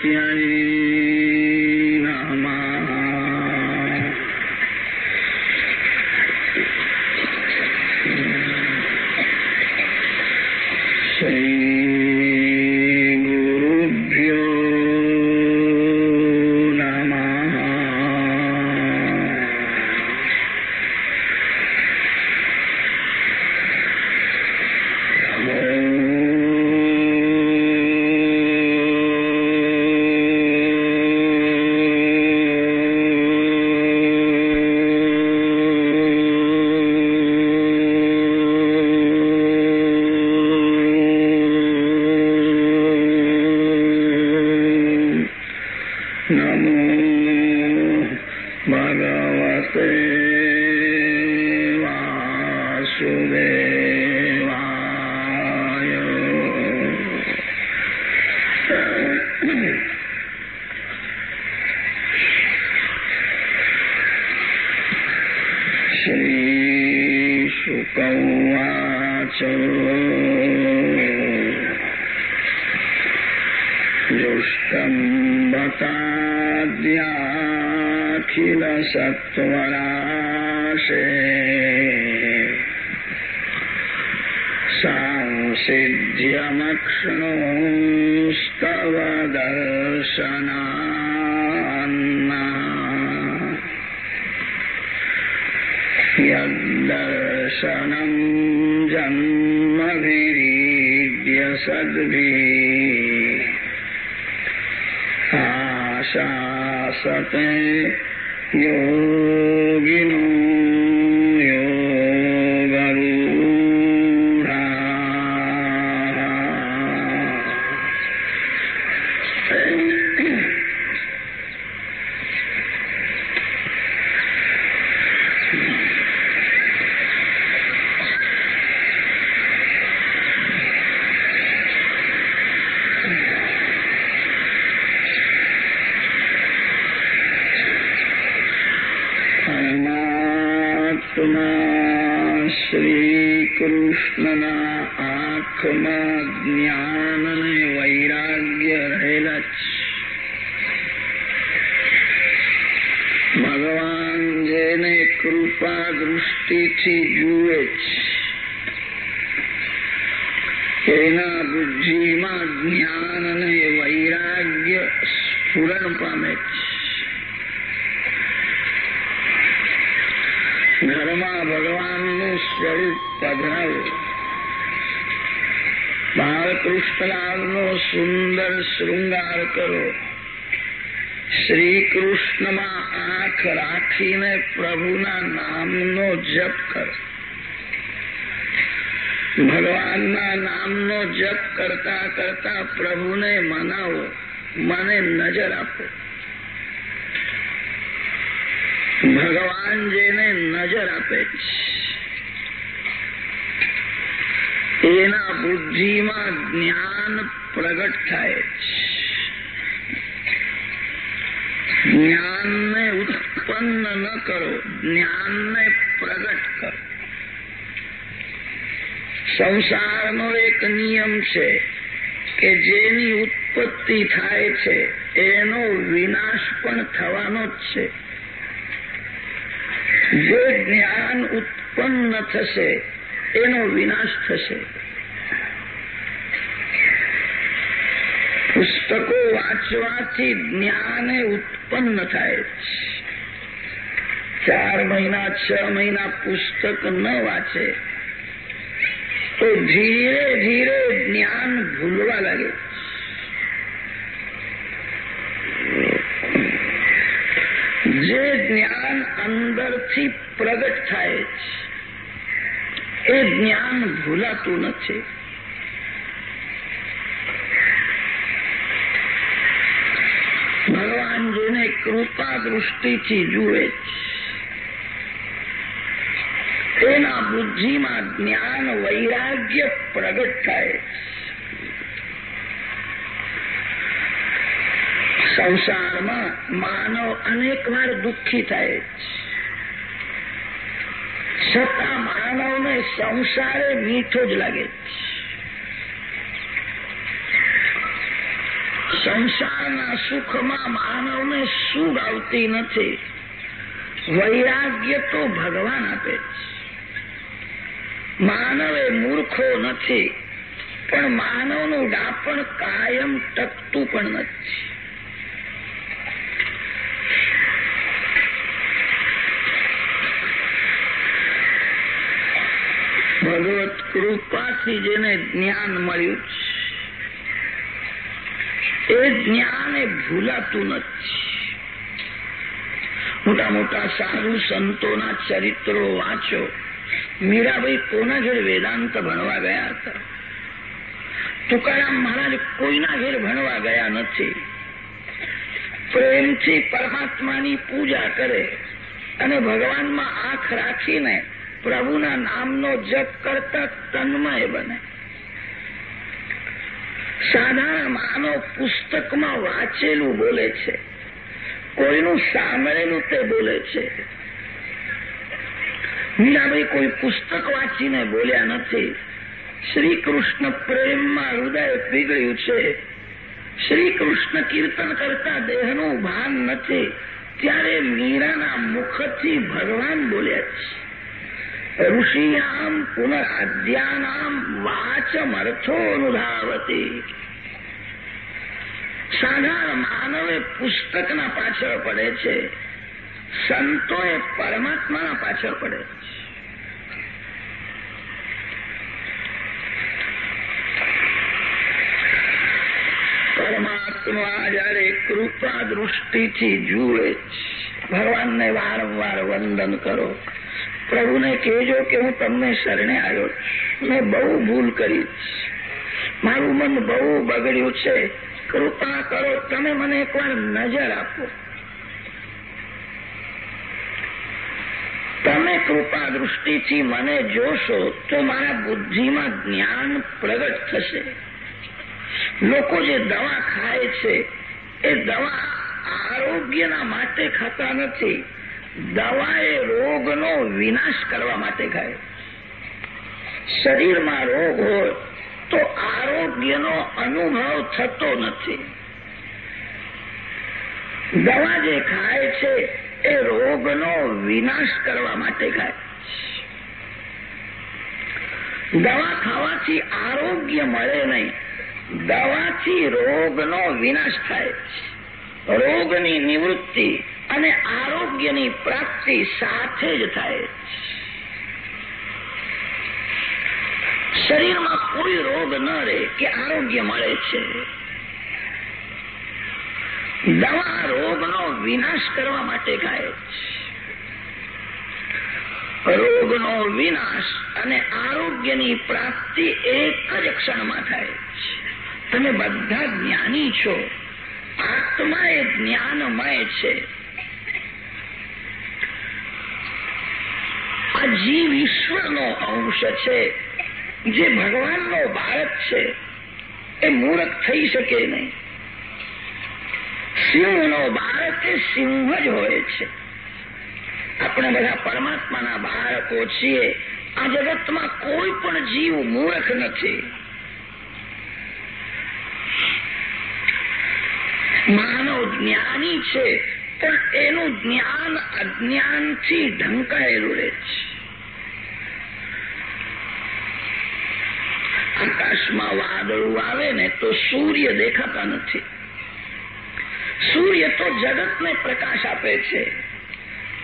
يعني પરમાત્મા શ્રી આંખમાં જ્ઞાન અને વૈરાગ્ય રહેલા ભગવાન જેને કૃપા દૃષ્ટિથી જુએ એના બુદ્ધિમાં જ્ઞાન અને વૈરાગ્ય સ્ફુરણ પામે છે ઘરમાં ભગવાનનું સ્વરૂપ પધરાવો બાળકૃષ્ણલાલનો સુંદર શૃંગાર કરો. શ્રી કૃષ્ણમાં આંખ રાખીને પ્રભુના નામનો જપ કરો. ભગવાનના નામનો જપ કરતા કરતા પ્રભુને મનાવો, મને નજર આપો. ભગવાન જેને નજર આપે એના બુદ્ધિમાં જ્ઞાન પ્રગટ થાય જ્ઞાનને ઉત્પન્ન ન કરો, જ્ઞાનને પ્રગટ કરો. સંસારનો એક નિયમ છે કે જેની ઉત્પત્તિ થાય છે, એનો વિનાશ પણ થવાનો જ છે. જે જ્ઞાન ઉત્પન્ન થશે, એનો વિનાશ થશે. પુસ્તકો વાંચવાથી જ્ઞાને ઉત્પન્ન થાય. ચાર મહિના, છ મહિના પુસ્તક ન વાંચે, તો ધીરે ધીરે જ્ઞાન ભૂલવા લાગે. જે જ્ઞાન અંદરથી પ્રગટ થાય છે. એ જ્ઞાન ભૂલાતું નથી. ભગવાન જેને કૃપા દૃષ્ટિથી જુએ છે, એના બુદ્ધિમાં જ્ઞાન વૈરાગ્ય પ્રગટ થાય સંસારમાં માનવ અનેક વાર દુઃખી થાય છતાં માનવને સંસારે મીઠો જ લાગે સંસારના સુખમાં માનવને સુખ આવતી નથી. વૈરાગ્ય તો ભગવાન આપે માનવ એ મૂર્ખો નથી, પણ માનવનું ડાપણ કાયમ ટકતું પણ નથી. ભગવત કૃપાથી જેને જ્ઞાન મળ્યું એ જ્ઞાન એ ભૂલાતું નથી મોટા મોટા સાધુ સંતોના ચરિત્રો વાંચો. મીરાભાઈ કોના ઘેર વેદાંત ભણવા ગયા હતા? તુકારામ મહારાજ કોઈના ઘેર ભણવા ગયા નથી. પ્રેમથી પરમાત્માની પૂજા કરે અને ભગવાનમાં આંખ રાખીને પ્રભુના નામનો જપ કરતા તન્મય બને. સાધારણ માનવ પુસ્તકમાં વાંચેલું બોલે છે. કોઈનું સાંભળેલું તે બોલે છે. મીરાભાઈ કોઈ પુસ્તક વાંચીને બોલ્યા નથી. શ્રી કૃષ્ણ પ્રેમમાં હૃદય પીગળ્યું છે. શ્રી કૃષ્ણ કીર્તન કરતા દેહનું ભાન નથી. ત્યારે મીરાના મુખથી ભગવાન બોલ્યા છે. ઋષિયામ પુનરાદ્યાનામ વાચમર્થો અનુધાવતી સાધારણ માનવે પુસ્તકના પાછળ પડે છે સંતોએ પરમાત્માના પાછળ પડે છે પરમાત્મા જયારે કૃપા દૃષ્ટિથી જુએ ભગવાનને વારંવાર વંદન કરો પ્રભુને કહેજો કે હું તમને શરણે આવ્યો મેં બહુ ભૂલ કરી મારું મન બહુ બગડ્યું છે. કૃપા કરો, તમે મને એકવાર નજર આપો. તમે કૃપા દૃષ્ટિથી મને જોશો તો મારા બુદ્ધિમાં જ્ઞાન પ્રગટ થશે. લોકો જે દવા ખાય છે, એ દવા આરોગ્યના માટે ખાતા નથી. દવા એ રોગનો વિનાશ કરવા માટે ખાય. શરીરમાં રોગ હોય તો આરોગ્યનો અનુભવ થતો નથી. દવા જે ખાય છે એ રોગનો વિનાશ કરવા માટે ખાય. દવા ખાવાથી આરોગ્ય મળે નહીં. દવાથી રોગનો વિનાશ થાય. રોગની નિવૃત્તિ અને આરોગ્યની પ્રાપ્તિ સાથે જ થાય. શરીરમાં કોઈ રોગ ન રહે કે આરોગ્ય મળે છે. દવા રોગનો વિનાશ કરવા માટે ગાય રોગનો વિનાશ અને આરોગ્યની પ્રાપ્તિ એક જ ક્ષણમાં થાય તમે બધા જ્ઞાની છો. આત્મા એ જ્ઞાનમય છે. આ જીવ ઈશ્વરનો અંશ છે. જે ભગવાનનો બાળક છે, એ મૂર્ખ થઈ શકે નહીં. સિંહનો બાળક એ સિંહ જ હોય છે. આપણે બધા પરમાત્માના બાળકો છીએ. આ જગતમાં કોઈ પણ જીવ મૂર્ખ નથી. માનવ જ્ઞાની છે. પણ એનું જ્ઞાન અજ્ઞાનથી ઢંકાયેલું રહે છે. આકાશમાં વાદળું આવે ને તો સૂર્ય દેખાતા નથી. સૂર્ય તો જગતને પ્રકાશ આપે છે.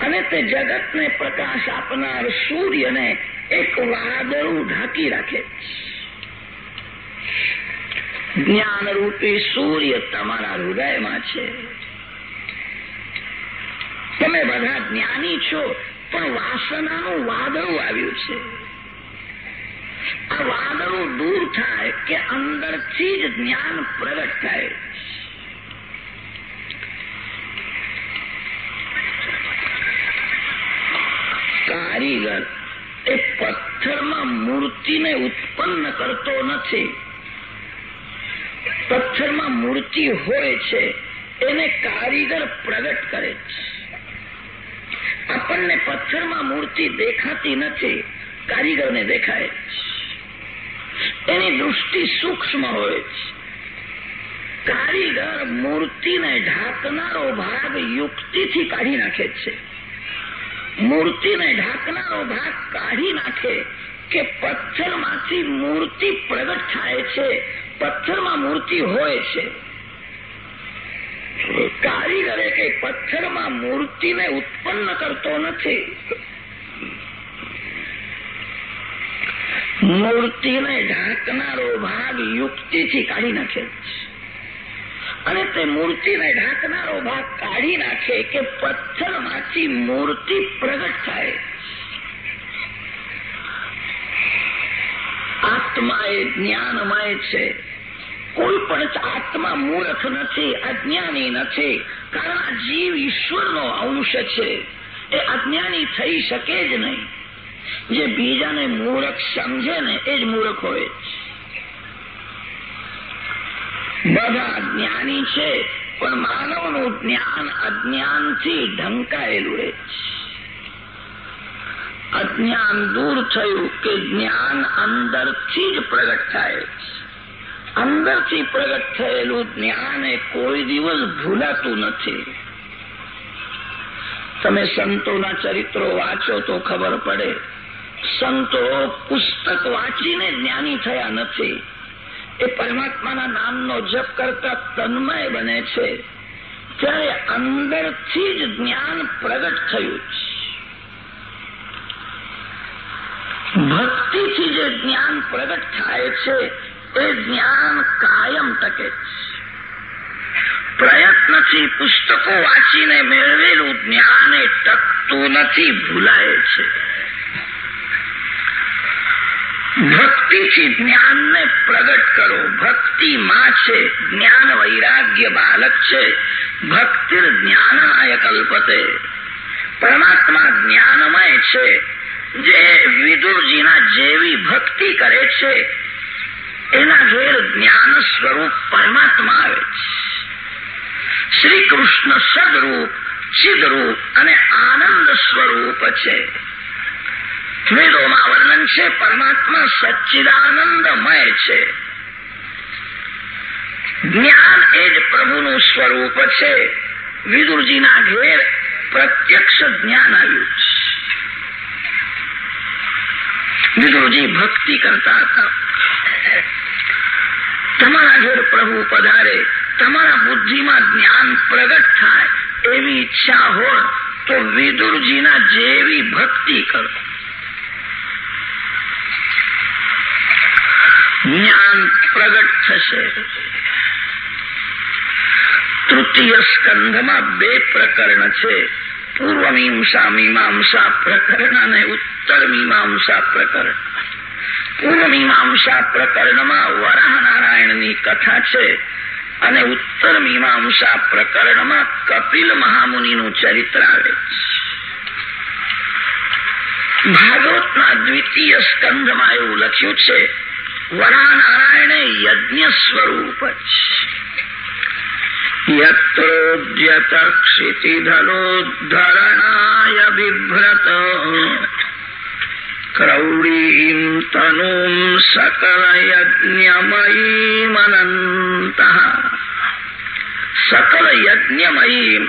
અને તે જગતને પ્રકાશ આપનાર સૂર્યને એક વાદળું ઢાંકી રાખે જ્ઞાન રૂપી સૂર્ય તમારા હૃદયમાં છે. તમે બધા જ્ઞાની છો, પણ વાસનાનું વાદળું આવ્યું છે. આ વાદળું દૂર થાય કે અંદરથી જ જ્ઞાન પ્રગટ થાય. કારીગર એ પથ્થરમાં મૂર્તિને ઉત્પન્ન કરતો નથી. પથ્થરમાં મૂર્તિ હોય છે, એને કારીગર પ્રગટ કરે છે. આપણને પથ્થરમાં મૂર્તિ દેખાતી નથી, કારીગરને દેખાય. એની દૃષ્ટિ સૂક્ષ્મ હોય. કારીગર મૂર્તિને ઢાંકનારો ભાગ યુક્તિથી કાઢી નાખે છે. મૂર્તિને ઢાંકનારો ભાગ કાઢી નાખે કે પથ્થરમાંથી મૂર્તિ પ્રગટ થાય છે. પથ્થરમાં મૂર્તિ હોય છે. કારીગરે કે પથ્થરમાં મૂર્તિને ઉત્પન્ન કરતો નથી. મૂર્તિને ઢાંકનારો ભાગ યુક્તિથી કાઢી નાખે અને તે મૂર્તિને ઢાંકનારો ભાગ કાઢી નાખે કે પથ્થરમાંથી મૂર્તિ પ્રગટ થાય. આત્મા એ જ્ઞાનમય છે. કોઈ પણ આત્મા મૂર્ખ નથી, અજ્ઞાની નથી. કારણ જીવ ઈશ્વરનો અંશ છે. એ અજ્ઞાની થઈ શકે જ નહીં. જે બીજાને મૂર્ખ સમજે ને, એ જ મૂર્ખ હોય. બધા જ્ઞાની છે, પણ માનવનું જ્ઞાન અજ્ઞાનથી ઢંકાયેલું રહે છે. અજ્ઞાન દૂર થયું કે જ્ઞાન અંદરથી જ પ્રગટ થાય અંદરથી પ્રગટ થયેલું જ્ઞાન એ કોઈ દિવસ ભૂલાતું નથી. તમે સંતોના ચરિત્રો વાંચો તો ખબર પડે. સંતો પુસ્તક વાંચીને જ્ઞાની થયા નથી. એ પરમાત્માના નામનો જપ કરતા તન્મય બને છે. ત્યારે અંદરથી જ જ્ઞાન પ્રગટ થયું છે. ભક્તિથી જે જ્ઞાન પ્રગટ થાય છે એ જ્ઞાન કાયમ ટકે પ્રયત્નથી પુસ્તકો વાંચીને મેળવેલું જ્ઞાન એ ટકતું નથી, ભૂલાય છે. ભક્તિથી જ્ઞાનને પ્રગટ કરો. ભક્તિ માં છે, જ્ઞાન વૈરાગ્ય બાલક છે. ભક્તિ જ્ઞાનનાય કલ્પતે. પરમાત્મા જ્ઞાનમય છે. જે વિદુરજીના જેવી ભક્તિ કરે છે એના ઘેર જ્ઞાન સ્વરૂપ પરમાત્મા આવે છે. શ્રી કૃષ્ણ સદરૂપ, ચિદરૂપ અને આનંદ સ્વરૂપ છે. વેદોમાં વર્ણન છે, પરમાત્મા સચ્ચિદાનંદમય છે. જ્ઞાન એ જ પ્રભુનું સ્વરૂપ છે. વિદુરજીના ઘેર પ્રત્યક્ષ જ્ઞાન આવ્યું છે. વિદુરજી ભક્તિ કરતા હતા. તમારા ઘેર પ્રભુ પધારે, તમારા બુદ્ધિમાં જ્ઞાન પ્રગટ થાય, એવી ઈચ્છા હોય તો વિદુરજીના જેવી ભક્તિ કરો. જ્ઞાન પ્રગટ થશે. તૃતીય સ્કંધમાં બે પ્રકરણ છે. પૂર્વ મીમાંસા મીમાંસા પ્રકરણ અને ઉત્તર મીમાંસા પ્રકરણ. પૂર્વ મીમાંસા પ્રકરણમાં વરાહ નારાયણની કથા છે અને ઉત્તર મીમાંસા પ્રકરણમાં કપિલ મહામુનિનું ચરિત્ર આવે ભાગવતના દ્વિતીય સ્કંધમાં એવું લખ્યું છે વરાનારાયણે યજ્ઞ સ્વરૂપ જ યત્રોદ્યતક્ષિતિધલોદ્ધરણાય બિભ્રત क्रौडीम् तनुं सकलयज्ञमयीमनन्तः। सकलयज्ञमयीम्